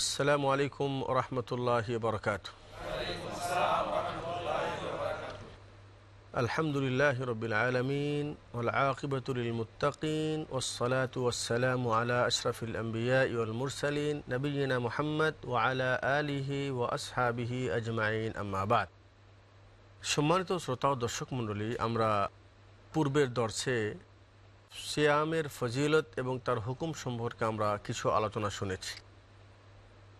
আসসালামু আলাইকুম রহমতুল্লাহ বরকাত আলহামদুলিল্লাহ রবিল আলমিন আলআকিবতুলমতিন ওসলাত ওসালাম আলা আশরফুল আম্বিয়া ইমুরসালিন নবীনা মোহাম্মদ ও আলা আলিহি ও আসহাবিহি আজমাইন আম্মাবাদ সম্মানিত শ্রোতা ও দর্শক মণ্ডলী, আমরা পূর্বের দর্শে সিয়ামের ফজিলত এবং তার হুকুম সম্পর্কে আমরা কিছু আলোচনা শুনেছি।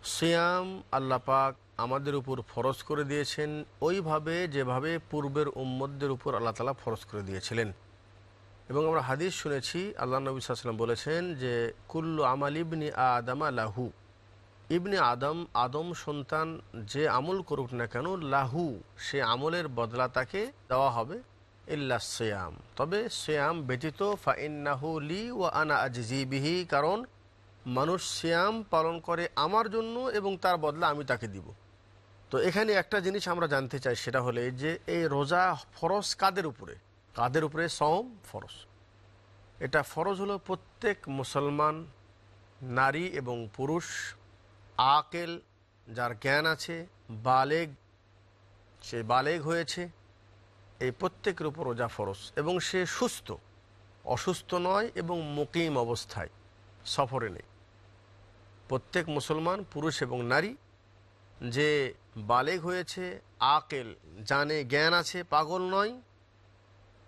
সিয়াম আল্লাহ পাক আমাদের উপর ফরজ করে দিয়েছেন। ওইভাবে, যেভাবে পূর্বের উম্মদদের উপর আল্লাহ তালা ফরজ করে দিয়েছিলেন। এবং আমরা হাদিস শুনেছি, আল্লাহ নবী সাল্লাম বলেছেন যে, কুল্লু আমাল ইবনি আদামা লাহু। ইবনি আদম আদম সন্তান যে আমল করুক না কেন, লাহু, সে আমলের বদলা তাকে দেওয়া হবে, ইল্লা সিয়াম। তবে সিয়াম ব্যতীত, ফাইন্নাহু লি ও আনা আজিবিহি কারণ মানুষ শ্যাম পালন করে আমার জন্য এবং তার বদলা আমি তাকে দিব। তো এখানে একটা জিনিস আমরা জানতে চাই, সেটা হলে যে এই রোজা ফরজ কাদের উপরে? কাদের উপরে? সম ফরজ। এটা ফরজ হলো প্রত্যেক মুসলমান, নারী এবং পুরুষ, আকেল, যার জ্ঞান আছে, বালেগ, সে বালেগ হয়েছে, এই প্রত্যেকের উপর রোজা ফরজ। এবং সে সুস্থ, অসুস্থ নয় এবং মুকিম অবস্থায় সফরে নেই। প্রত্যেক মুসলমান, পুরুষ এবং নারী, যে বালেগ হয়েছে, আকেল, জানে জ্ঞান আছে, পাগল নয়,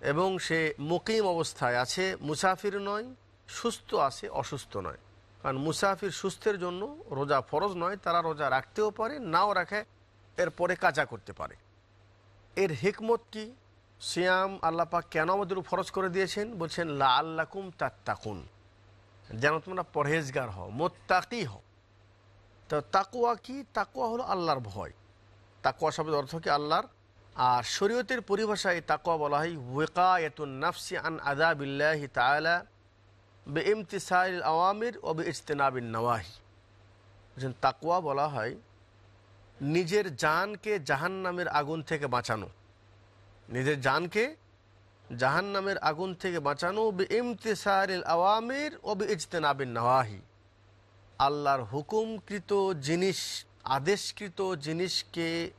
এবং সে মুকিম অবস্থায় আছে, মুসাফির নয়, সুস্থ আছে, অসুস্থ নয়। কারণ মুসাফির সুস্থের জন্য রোজা ফরজ নয়, তারা রোজা রাখতেও পারে, নাও রাখে এরপরে কাজা করতে পারে। এর হিকমত কি? সিয়াম আল্লাপাক কেন আমাদের ফরজ করে দিয়েছেন? বলছেন লা আল্লাকুম তাত্তাকুন। যেন তোমরা পরহেজগার হও, মোত্তাকি হও। তো তাকুয়া কি? তাকুয়া হলো আল্লাহর ভয়। তাকুয়া শব্দের অর্থ কি আল্লাহর? আর শরীয়তের পরিভাষায় তাকুয়া বলা হয় ওয়েকায়তুন নাফসি আন আদাবিল্লাহি তালা বে ইমতিসাইল আওয়ামির ও বে ইজতেনাবিন নওয়াহি তাকুয়া বলা হয় নিজের জানকে জাহান নামের আগুন থেকে বাঁচানো। নিজের জানকে জাহান নামের আগুন থেকে বাঁচানো বে ইমতিসারিল আওয়ামির ও বে ইজতেনাবিন নওয়াহি। আল্লাহর হুকুমকৃত জিনিস, আদেশকৃত জিনিসকে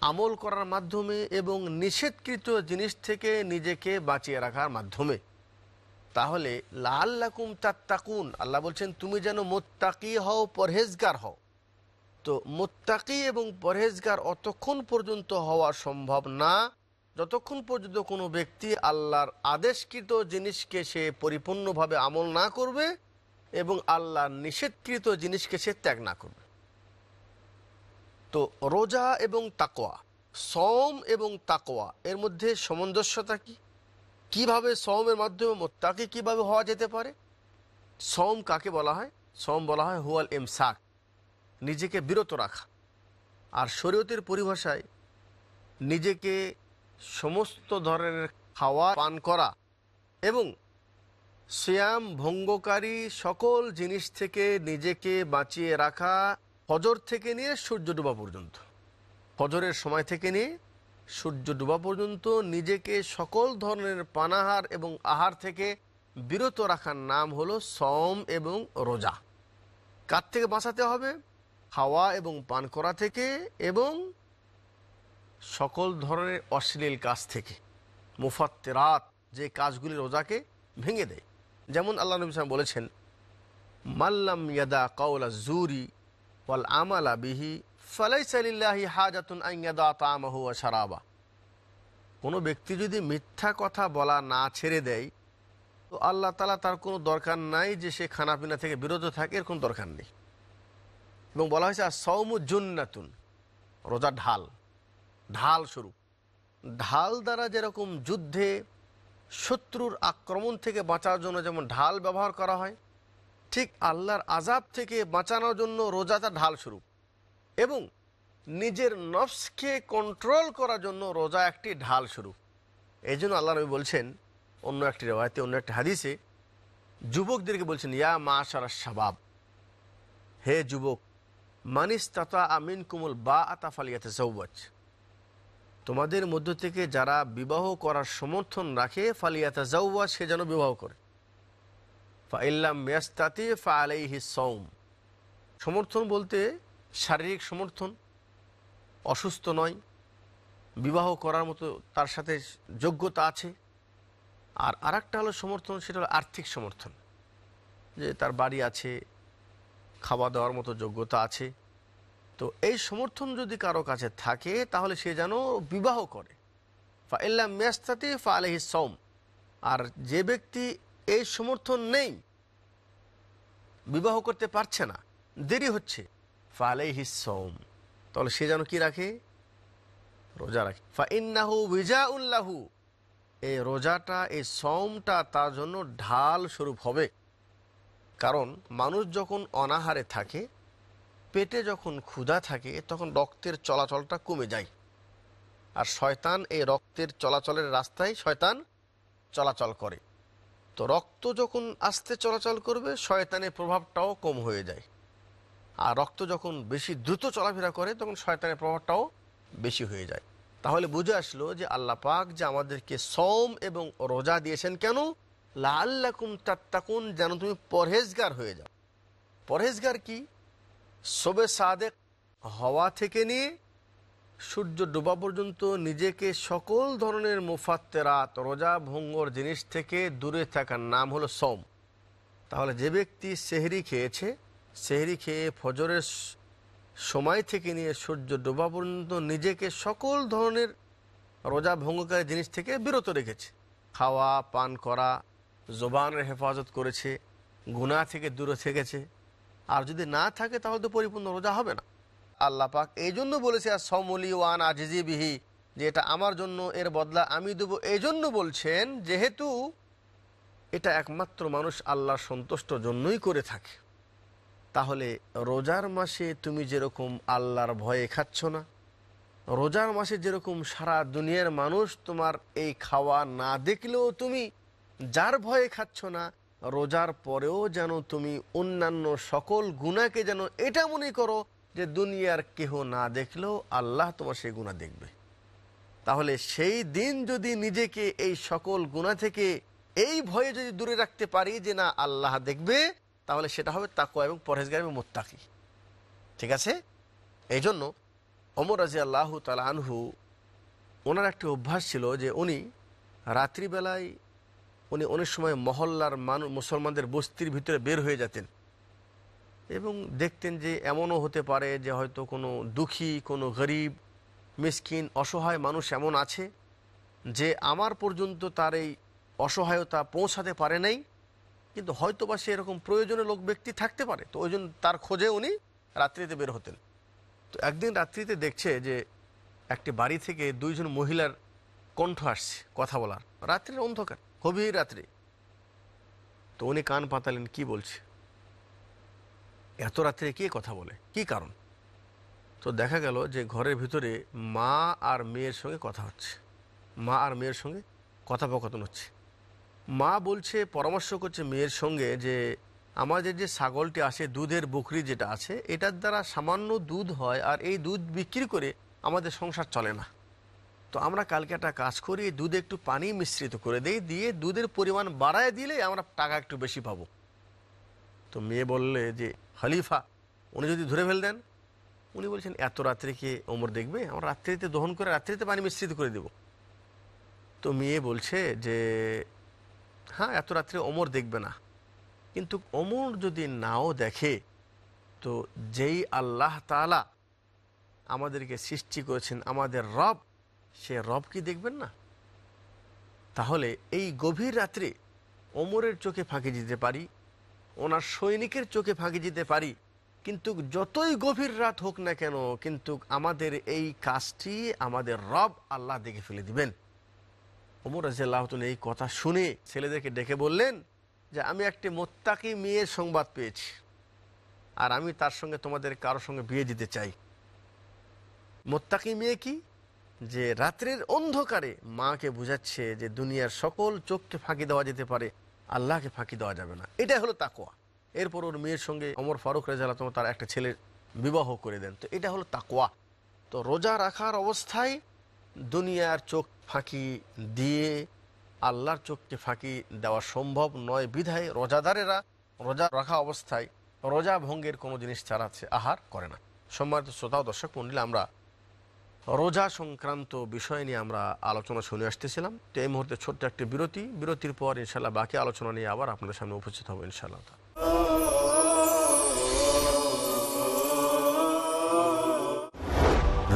আমল করার মাধ্যমে এবং নিষেধকৃত জিনিস থেকে নিজেকে বাঁচিয়ে রাখার মাধ্যমে। তাহলে লাল্লাকুম তাত্তাকুন, আল্লাহ বলছেন, তুমি যেন মোত্তাকি হও, পরহেজগার হও। তো মোত্তাকি এবং পরহেজগার অতক্ষণ পর্যন্ত হওয়া সম্ভব না। যতক্ষণ পর্যন্ত কোনো ব্যক্তি আল্লাহর আদেশকৃত জিনিসকে সে পরিপূর্ণভাবে আমল না করবে এবং আল্লাহর নিষেধকৃত জিনিসকে সে ত্যাগ না করবে। তো রোজা এবং তাকোয়া সম এবং তাকোয়া এর মধ্যে সামঞ্জস্যতা কি? কীভাবে সমের মাধ্যমে মোত্তাকি কীভাবে হওয়া যেতে পারে? সম কাকে বলা হয়? সম বলা হয় হুয়াল এম এমসাক নিজেকে বিরত রাখা। আর শরীয়তের পরিভাষায়, নিজেকে সমস্ত ধরনের খাওয়া, পান করা এবং শ্যাম ভঙ্গকারী সকল জিনিস থেকে নিজেকে বাঁচিয়ে রাখা ফজর থেকে নিয়ে সূর্য ডুবা পর্যন্ত। ফজরের সময় থেকে নিয়ে সূর্য ডুবা পর্যন্ত নিজেকে সকল ধরনের পানাহার এবং আহার থেকে বিরত রাখার নাম হলো সম এবং রোজা। কার থেকে বাঁচাতে হবে? খাওয়া এবং পান করা থেকে এবং সকল ধরনের অশ্লীল কাজ থেকে মুফাত্তেরাত যে কাজগুলি রোজাকে ভেঙে দেয়। যেমন আল্লাহ নবী সাহেব বলেছেন মাল্লাম ইয়াদা কওলা জুরি ওয়াল আমালা বিহি ফালাইসালিল্লাহি হাজাতুন আইয়াদা তামাহু সারাবা কোনো ব্যক্তি যদি মিথ্যা কথা বলা না ছেড়ে দেয়, তো আল্লাহ তালা তার কোনো দরকার নাই যে সে খানাপিনা থেকে বিরত থাকে, এর কোনো দরকার নেই। এবং বলা হয়েছে আর সৌমু জুন্নাতুন রোজা ঢাল। ঢাল স্বরূপ। ঢাল দ্বারা যেরকম যুদ্ধে শত্রুর আক্রমণ থেকে বাঁচার জন্য যেমন ঢাল ব্যবহার করা হয়, ঠিক আল্লাহর আজাব থেকে বাঁচানোর জন্য রোজাটা ঢাল স্বরূপ এবং নিজের নফসকে কন্ট্রোল করার জন্য রোজা একটি ঢাল স্বরূপ। এই জন্য আল্লাহ নবী বলছেন, অন্য একটি রেওয়ায়তে, অন্য একটি হাদিসে যুবকদেরকে বলছেন, ইয়া মা সারা শাবাব, হে যুবক মানিস তাতা আমিন কুমুল বা আতাফালিয়াতে সৌবাজ তোমাদের মধ্য থেকে যারা বিবাহ করার সমর্থন রাখে ফালিয়াতা জাউয়া সে যেন বিবাহ করে। ফাইল্লাম ফা আলাইহি সৌম সমর্থন বলতে শারীরিক সমর্থন, অসুস্থ নয়, বিবাহ করার মতো তার সাথে যোগ্যতা আছে। আর আরেকটা হলো সমর্থন, সেটা হলো আর্থিক সমর্থন। যে তার বাড়ি আছে, খাওয়া দাওয়ার মতো যোগ্যতা আছে। তো এই সমর্থন যদি কারও কাছে থাকে, তাহলে সে যেন বিবাহ করে। ফা মেস্তাতি ফা আলহি সৌম আর যে ব্যক্তি এই সমর্থন নেই, বিবাহ করতে পারছে না, দেরি হচ্ছে। ফা আলহি সৌম তাহলে সে যেন কি রাখে? রোজা রাখে। ফা ইন্নাহু বিজা উল্লাহু এই রোজাটা, এই সৌমটা তার জন্য ঢাল স্বরূপ হবে। কারণ মানুষ যখন অনাহারে থাকে পেটে যখন ক্ষুধা থাকে, তখন রক্তের চলাচলটা কমে যায়। আর শয়তান এই রক্তের চলাচলের রাস্তায় শয়তান চলাচল করে। তো রক্ত যখন আস্তে চলাচল করবে, শয়তানের প্রভাবটাও কম হয়ে যায়। আর রক্ত যখন বেশি দ্রুত চলাফেরা করে, তখন শয়তানের প্রভাবটাও বেশি হয়ে যায়। তাহলে বুঝে আসলো যে আল্লাহ পাক যে আমাদেরকে সম এবং রোজা দিয়েছেন কেন? লাল্লাকুম তাত্তাকুন, যেন তুমি পরহেজগার হয়ে যাও। পরহেজগার কি? সবে সাদেক হওয়া থেকে নিয়ে সূর্য ডোবা পর্যন্ত নিজেকে সকল ধরনের মুফাত্তেরাত, রোজা ভঙ্গর জিনিস থেকে দূরে থাকার নাম হলো সোম তাহলে যে ব্যক্তি সেহরি খেয়েছে, সেহরি খেয়ে ফজরের সময় থেকে নিয়ে সূর্য ডোবা পর্যন্ত নিজেকে সকল ধরনের রোজা ভঙ্গকারী জিনিস থেকে বিরত রেখেছে। খাওয়া, পান করা, জোবানের হেফাজত করেছে গুণা থেকে দূরে থেকেছে। আর যদি না থাকে, তাহলে তো পরিপূর্ণ রোজা হবে না। আল্লাহ পাক এই জন্য বলেছে, আর সমলি ওয়ান আজিজি বিহি যে এটা আমার জন্য, এর বদলা আমি দেবো। এই জন্য বলছেন, যেহেতু এটা একমাত্র মানুষ আল্লাহর সন্তুষ্ট জন্যই করে থাকে, তাহলে রোজার মাসে তুমি যেরকম আল্লাহর ভয়ে খাচ্ছ না, রোজার মাসে যেরকম সারা দুনিয়ার মানুষ তোমার এই খাওয়া না দেখলেও তুমি যার ভয়ে খাচ্ছ না রোজার পরেও যেন তুমি অন্যান্য সকল গুণাকে যেন এটা মনে করো যে দুনিয়ার কেহ না দেখলেও আল্লাহ তোমার সেই গুণা দেখবে। তাহলে সেই দিন যদি নিজেকে এই সকল গুণা থেকে এই ভয়ে যদি দূরে রাখতে পারি যে না, আল্লাহ দেখবে, তাহলে সেটা হবে তাকুয়া এবং পরহেজগার এবং মোত্তাকি। ঠিক আছে? এই জন্য অমর রাজি আল্লাহ তালা আনহু ওনার একটি অভ্যাস ছিল যে উনি রাত্রিবেলায় উনি অনেক সময় মহল্লার মানুষ মুসলমানদের বস্তির ভিতরে বের হয়ে যেতেন। এবং দেখতেন যে এমনও হতে পারে যে হয়তো কোনো দুঃখী, কোনো গরিব, মিসকিন, অসহায় মানুষ এমন আছে যে আমার পর্যন্ত তার এই অসহায়তা পৌঁছাতে পারে নাই, কিন্তু হয়তো বা সে এরকম প্রয়োজনীয় লোক ব্যক্তি থাকতে পারে। তো ওই জন্য তার খোঁজে উনি রাত্রিতে বের হতেন। তো একদিন রাত্রিতে দেখছে যে একটি বাড়ি থেকে দুইজন মহিলার কণ্ঠ আসছে কথা বলার। রাত্রির অন্ধকার। গভীর রাত্রে। তো উনি কান পাতালেন, কি বলছে? এত রাত্রে কে কথা বলে? কি কারণ? তো দেখা গেল যে ঘরের ভিতরে মা আর মেয়ের সঙ্গে কথা হচ্ছে। মা আর মেয়ের সঙ্গে কথোপকথন হচ্ছে। মা বলছে, পরামর্শ করছে মেয়ের সঙ্গে যে আমাদের যে ছাগলটি আসে দুধের বকরি যেটা আছে, এটার দ্বারা সামান্য দুধ হয় আর এই দুধ বিক্রি করে আমাদের সংসার চলে না। তো আমরা কালকে একটা কাজ করি, দুধে একটু পানি মিশ্রিত করে দেই, দিয়ে দুধের পরিমাণ বাড়ায় দিলে আমরা টাকা একটু বেশি পাবো। তো মেয়ে বললে যে খলিফা উনি যদি ধরে ফেল দেন? উনি বলছেন, এত রাত্রে কে ওমর দেখবে? আমরা রাত্রিতে দহন করে রাত্রিতে পানি মিশ্রিত করে দেব। তো মেয়ে বলছে যে হ্যাঁ এত রাত্রে ওমর দেখবে না। কিন্তু ওমর যদি নাও দেখে, তো যেই আল্লাহ তালা আমাদেরকে সৃষ্টি করেছেন, আমাদের রব সে রব কি দেখবেন না? তাহলে এই গভীর রাত্রে ওমরের চোখে ফাঁকি দিতে পারি, ওনার সৈনিকের চোখে ফাঁকি দিতে পারি, কিন্তু যতই গভীর রাত হোক না কেন, কিন্তু আমাদের এই কাজটি আমাদের রব আল্লাহ দেখে ফেলে দিবেন। ওমর রাজিয়াল্লাহ এই কথা শুনে ছেলেদেরকে ডেকে বললেন যে, আমি একটি মোত্তাকি মেয়ের সংবাদ পেয়েছি আর আমি তার সঙ্গে তোমাদের কারোর সঙ্গে বিয়ে দিতে চাই। মোত্তাকি মেয়ে কি? যে রাত্রের অন্ধকারে মাকে বুঝাচ্ছে যে দুনিয়ার সকল চোখকে ফাঁকি দেওয়া যেতে পারে, আল্লাহকে ফাঁকি দেওয়া যাবে না। এটা হলো তাকোয়া এরপর ওর মেয়ের সঙ্গে অমর ফারুক রেজাল্লাহ তার একটা ছেলের বিবাহ করে দেন। তো এটা হলো তাকোয়া তো রোজা রাখার অবস্থায় দুনিয়ার চোখ ফাঁকি দিয়ে আল্লাহর চোখকে ফাঁকি দেওয়া সম্ভব নয় বিধায় রোজাদারেরা রোজা রাখা অবস্থায় রোজা ভঙ্গের কোনো জিনিস ছাড়াচ্ছে আহার করে না। সম্মানিত শ্রোতা দর্শক মন্ডলী, আমরা রোজা সংক্রান্ত বিষয় নিয়ে আমরা আলোচনা শুনে আসতেছিলাম। তো এই মুহূর্তে ছোট্ট একটি বিরতি। বিরতির পর ইনশাল্লাহ বাকি আলোচনা নিয়ে আবার আপনাদের সামনে উপস্থিত হব ইনশাল্লাহ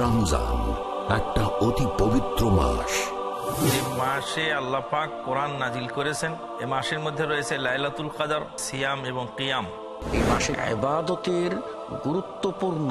রমজান একটা অতি পবিত্র মাস। যে মাসে আল্লাহ পাক কোরআন নাজিল করেছেন এ মাসের মধ্যে রয়েছে লাইলাতুল কাদার সিয়াম এবং কিয়াম। এই মাসে আবাদতের গুরুত্বপূর্ণ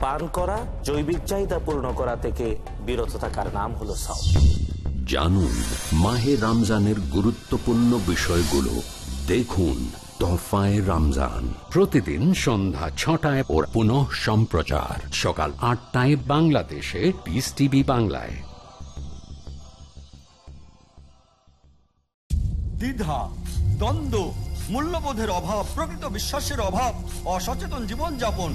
পান করা জৈবিক চাহিদা পূর্ণ করা থেকে বিরত থাকার নাম হলো সাও জানুন মাহে রমজানের গুরুত্বপূর্ণ বিষয়গুলো। দেখুন তোহফায় রমজান। প্রতিদিন সন্ধ্যা ছটায় ও পুনঃ সম্প্রচার। সকাল আটটায় বাংলাদেশে পিস টিভি বাংলায়। দ্বিধা দ্বন্দ্ব মূল্যবোধের অভাব প্রকৃত বিশ্বাসের অভাব অসচেতন জীবনযাপন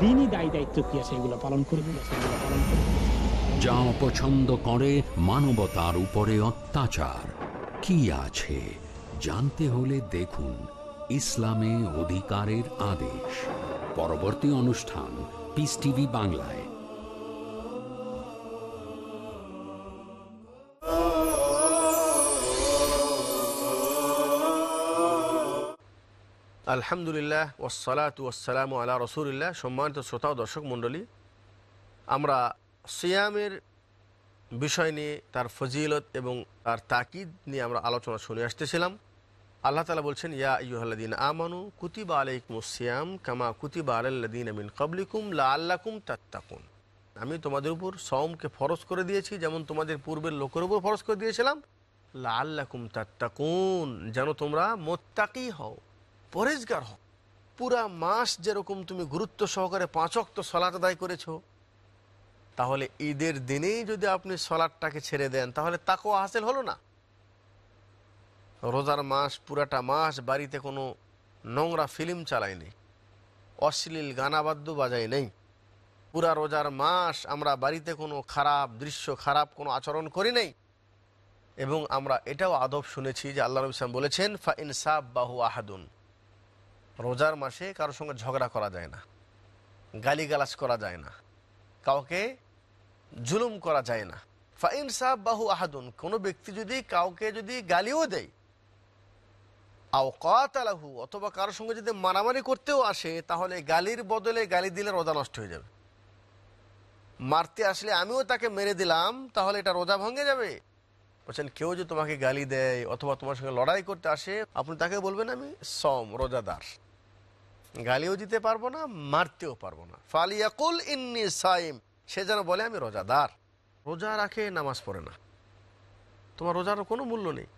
দিনই দায়ী দায়িত্ব কি আছে এগুলো পালন করবে। যা অপছন্দ করে মানবতার উপরে অত্যাচার। কি আছে জানতে হলে দেখুন ইসলামে অধিকারের আদেশ। পরবর্তী অনুষ্ঠান পিস টিভি বাংলায়। আলহামদুলিল্লাহ ওসালাত ওয়াসালাম আলা রসুলিল্লাহ। সম্মানিত শ্রোতা ও দর্শক মণ্ডলী, আমরা সিয়ামের বিষয় নিয়ে, তার ফজিলত এবং তার তাকিদ নিয়ে আমরা আলোচনা শুনে আসতেছিলাম। আল্লাহ তালা বলছেন, ইয়া ইউহাল্লাদিন আমানু কুতিবা আলাইকুম সিয়াম কামা কুতিবা আলাল্লাদিন আমিন কবলিকুম লা আল্লাকুম তাত্তাকুন। আমি তোমাদের উপর সওমকে ফরজ করে দিয়েছি, যেমন তোমাদের পূর্বের লোকের উপর ফরজ করে দিয়েছিলাম। লা আল্লাকুম তাত্তাকুন, যেন তোমরা মোত্তাকি হও। পরেজগার হও পুরা মাস যেরকম তুমি গুরুত্ব সহকারে পাঁচক্ত সলাত আদায় করেছ, তাহলে ঈদের দিনেই যদি আপনি সলাটটাকে ছেড়ে দেন, তাহলে তাকেও হাসিল হলো না। রোজার মাস, পুরাটা মাস বাড়িতে কোনো নোংরা ফিল্ম চালায়নি অশ্লীল গানাবাদ্য বাজাই নেই। পুরা রোজার মাস আমরা বাড়িতে কোনো খারাপ দৃশ্য, খারাপ কোনো আচরণ করি নাই। এবং আমরা এটাও আদব শুনেছি যে আল্লাহ নবী বলেছেন, ফা ইনসাব বাহু আহাদুন। রোজার মাসে কারোর সঙ্গে ঝগড়া করা যায় না, গালিগালাজ করা যায় না, কাউকে জুলুম করা যায় না। ফাইন সাহ বাহু আহাদুন, কোনো ব্যক্তি যদি কাউকে যদি গালিও দেয়, আও কাতালাহু, অথবা কারোর সঙ্গে যদি মারামারি করতেও আসে, তাহলে গালির বদলে গালি দিলে রোজা নষ্ট হয়ে যাবে। মারতে আসলে আমিও তাকে মেরে দিলাম, তাহলে এটা রোজা ভঙ্গে যাবে। বলছেন, কেউ যদি তোমাকে গালি দেয়, অথবা তোমার সঙ্গে লড়াই করতে আসে, আপনি তাকে বলবেন আমি সম রোজাদার। গালিও দিতে পারব না, মারতেও পারব না। ফালিয়াকুল ইন্নি সাইম, সে যেন বলে, আমি রোজাদার। রোজা রাখে, নামাজ পড়ে না। তোমার রোজার কোনো মূল্য নেই।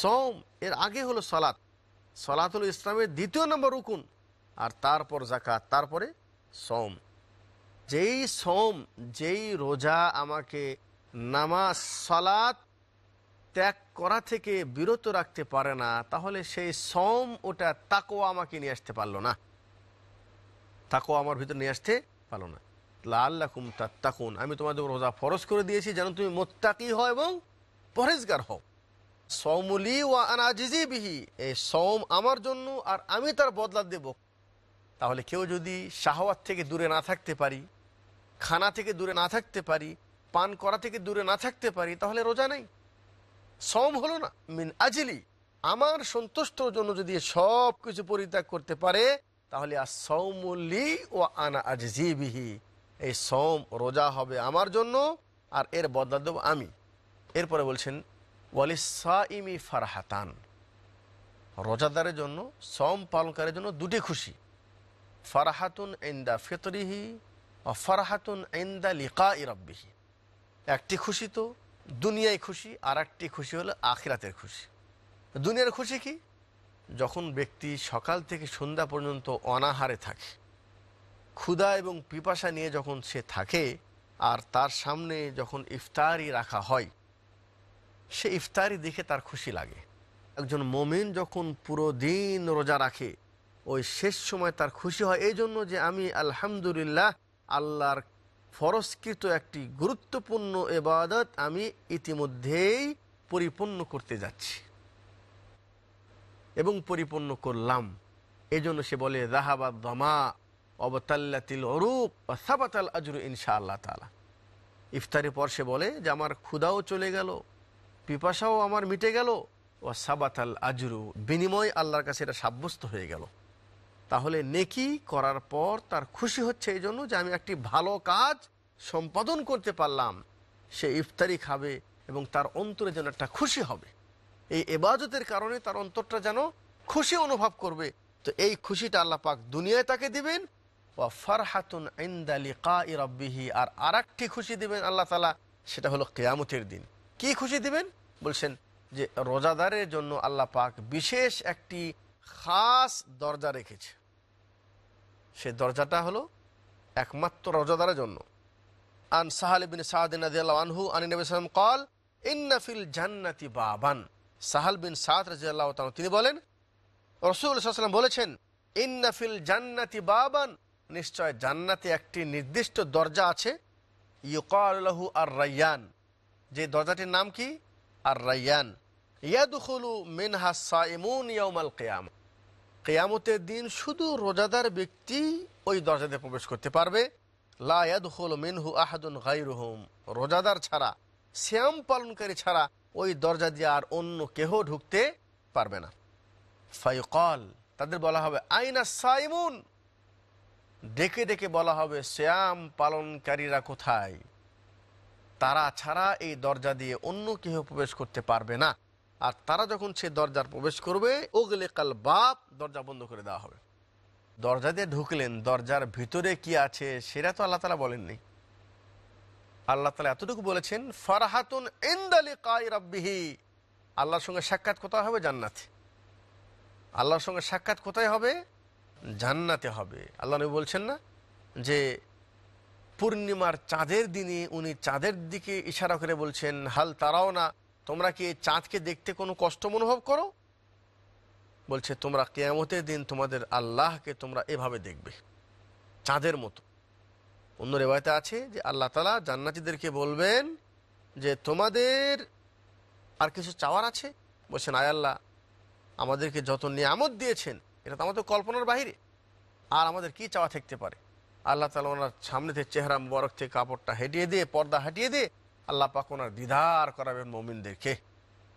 সোম এর আগে হলো সলাৎ হলো ইসলামের দ্বিতীয় নম্বর রুকুন, আর তারপর জাকাত তারপরে সোম যেই সোম যেই রোজা আমাকে নামাজ সলাৎ ত্যাগ করা থেকে বিরত রাখতে পারে না, তাহলে সেই সম ওটা তাকোয়া আমাকে নিয়ে আসতে পারল না। তাকোয়া আমার ভিতরে নিয়ে আসতে পারল না। লাল্লাকুম তাত্তাকুন, আমি তোমাদের রোজা ফরজ করে দিয়েছি যেন তুমি মোত্তাকি হও এবং পরেজগার হও। সৌমুলি ও আনাজিজি বিহি, এই সৌম আমার জন্য আর আমি তার বদলা দেব। তাহলে কেউ যদি শাহওয়াত থেকে দূরে না থাকতে পারি, খানা থেকে দূরে না থাকতে পারি, পান করা থেকে দূরে না থাকতে পারি, তাহলে রোজা নেই। সম হলো না, মিন আজলি। আমার সন্তুষ্টর জন্য যদি সব কিছু পরিত্যাগ করতে পারে, তাহলে আর সৌমুলি ও আনা আজজি বিহি। এই সোম রোজা হবে আমার জন্য, আর এর বদলা দেব আমি। এরপরে বলছেন ওয়ালিসাইমি ফারহাতান। রোজাদারের জন্য সম পালনকারের জন্য দুটি খুশি। ফারাহাতুন ইন্দা ফিতরিহি ও ফারাহাতুন ইন্দা লিকা ইরব্বিহি একটি খুশি তো দুনিয়ায় খুশি আর একটি খুশি হলো আখিরাতের খুশি। দুনিয়ার খুশি কি? যখন ব্যক্তি সকাল থেকে সন্ধ্যা পর্যন্ত অনাহারে থাকে, ক্ষুধা এবং পিপাসা নিয়ে যখন সে থাকে, আর তার সামনে যখন ইফতারি রাখা হয়, সে ইফতারি দেখে তার খুশি লাগে। একজন মোমেন যখন পুরো দিন রোজা রাখে, ওই শেষ সময় তার খুশি হয়। এই জন্য যে আমি আলহামদুলিল্লাহ আল্লাহর ফরস্কৃত একটি গুরুত্বপূর্ণ এবাদত আমি ইতিমধ্যেই পরিপূর্ণ করতে যাচ্ছি। এবং পরিপূর্ণ করলাম। এই জন্য সে বলে রাহাবাদ দমা অবতাল্লাতিল অরূপ সাবাতাল আজরু ইনশা আল্লাহ তালা ইফতারের পর সে বলে, যে আমার ক্ষুদাও চলে গেল, পিপাসাও আমার মিটে গেল ও সাবাতাল আজরু বিনিময় আল্লাহর কাছে এটা সাব্যস্ত হয়ে গেল। তাহলে নেকি করার পর তার খুশি হচ্ছে এই জন্য যে আমি একটি ভালো কাজ সম্পাদন করতে পারলাম। সে ইফতারি খাবে এবং তার অন্তরে যেন একটা খুশি হবে। এই এবাজতের কারণে তার অন্তরটা যেন খুশি অনুভব করবে। তো এই খুশিটা আল্লাহ পাক দুনিয়ায় তাকে দিবেন। ও ফারহাতুন ইন্দালি কা ইরব্বিহি আর আর একটি খুশি দিবেন আল্লাহ তালা সেটা হলো কেয়ামতের দিন। কি খুশি দিবেন? বলছেন যে রোজাদারের জন্য আল্লাহ পাক বিশেষ একটি খাস দরজা রেখেছে। সে দরজাটা হলো একমাত্র রোজাদারের জন্য। আন সাহাল বিন সাদিন আনহু আনি নবী সালাম কল ইন্নাফিল জান্নাতি বাবান। সাহাল বিন সাদ রাজিয়াল্লাহ তিনি বলেন, রসুল সাল্লাম বলেছেন ইন্নাফিল জান্নাতি বাবান। নিশ্চয় জান্নাতে একটি নির্দিষ্ট দরজা আছে ইউকালহু আর রাইয়ান যে দরজাটির নাম কি? আর রাইয়ান ইয়াদুখলু মিনহা সাইমুন ইয়াউমাল কেয়াম। কেয়ামতের দিন শুধু রোজাদার ব্যক্তি ওই দরজাতে প্রবেশ করতে পারবে। মিনহু আহাদুন গাইরুহুম রোজাদার ছাড়া শ্যাম পালনকারী ছাড়া ওই দরজা দিয়ে আর অন্য কেহ ঢুকতে পারবে না। ফাইকল তাদের বলা হবে আইনা সাইমুন। ডেকে ডেকে বলা হবে শ্যাম পালনকারীরা কোথায়? তারা ছাড়া এই দরজা দিয়ে অন্য কেহ প্রবেশ করতে পারবে না। আর তারা যখন সে দরজার প্রবেশ করবে, ওগলে কাল বাপ দরজা বন্ধ করে দেওয়া হবে। দরজা দিয়ে ঢুকলেন, দরজার ভিতরে কি আছে সেটা তো আল্লাহ তালা বলেননি। আল্লাহ তালা এতটুকু বলেছেন, ফারহাতুন ইন্দালি কাই রাব্বিহি। আল্লাহর সঙ্গে সাক্ষাৎ কোথায় হবে? জান্নাতে। আল্লাহর সঙ্গে সাক্ষাৎ কোথায় হবে? জান্নাতে হবে। আল্লাহ নবী বলছেন না যে, পূর্ণিমার চাঁদের দিনে উনি চাঁদের দিকে ইশারা করে বলছেন, হাল তারাও না তোমরা কি চাঁদকে দেখতে কোনো কষ্ট অনুভব করো? বলছে, তোমরা কেয়ামতের দিন তোমাদের আল্লাহকে তোমরা এভাবে দেখবে। চাঁদের মতো। অন্য রেবায়তে আছে যে আল্লাহ তালা জান্নাতিদেরকে বলবেন যে, তোমাদের আর কিছু চাওয়ার আছে? বলছেন, আয় আল্লাহ, আমাদেরকে যত নিয়ামত দিয়েছেন, এটা তো আমাদের কল্পনার বাহিরে। আর আমাদের কি চাওয়া থাকতে পারে? আল্লাহ তালা ওনার সামনে থেকে চেহারা বরফ থেকে কাপড়টা হেঁটিয়ে দিয়ে, পর্দা হাঁটিয়ে দিয়ে আল্লাহ পাক ওনার দিদার করাবেন মমিনদেরকে।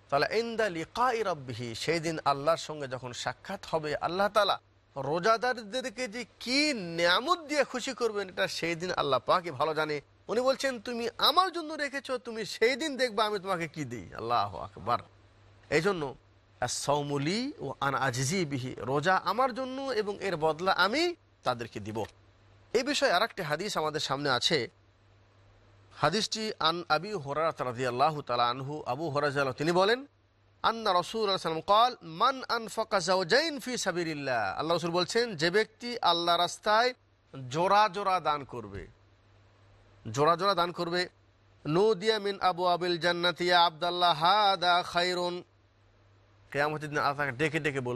তাহলে ইন্দা লিকা ইরব্বিহি সেই দিন আল্লাহর সঙ্গে যখন সাক্ষাৎ হবে, আল্লাহ তালা রোজাদারদেরকে যে কি নিয়ামত দিয়ে খুশি করবেন, এটা সেই দিন আল্লাহ পাকই ভালো জানে। উনি বলছেন, তুমি আমার জন্য রেখেছ, তুমি সেই দিন দেখবে, আমি তোমাকে কি দিই? আল্লাহ আকবার। এই জন্য সৌমুলি ও আন আজিজি বিহি, রোজা আমার জন্য এবং এর বদলা আমি তাদেরকে দিব। এই বিষয়ে আর হাদিস আমাদের সামনে আছে। হাদিসটি আন আবি হরাত রাজি তালা আনহু, আবু হরাজ তিনি বলেন, আন্না রসুল সাল্লাম কল, মান আনফাকা জাওজাইন ফি সাবিরিল্লাহ আল্লাহ রসুল বলছেন, যে ব্যক্তি আল্লাহ রাস্তায় জোড়া জোড়া দান করবে, জোড়া জোড়া দান করবে, নদিয়া মিন আবু আবিল জান্নাতিয়া আবদাল্লাহ, হাদা খাইরুন। কেয়ামতের দিন আল্লাহ ডেকে ডেকে বলবে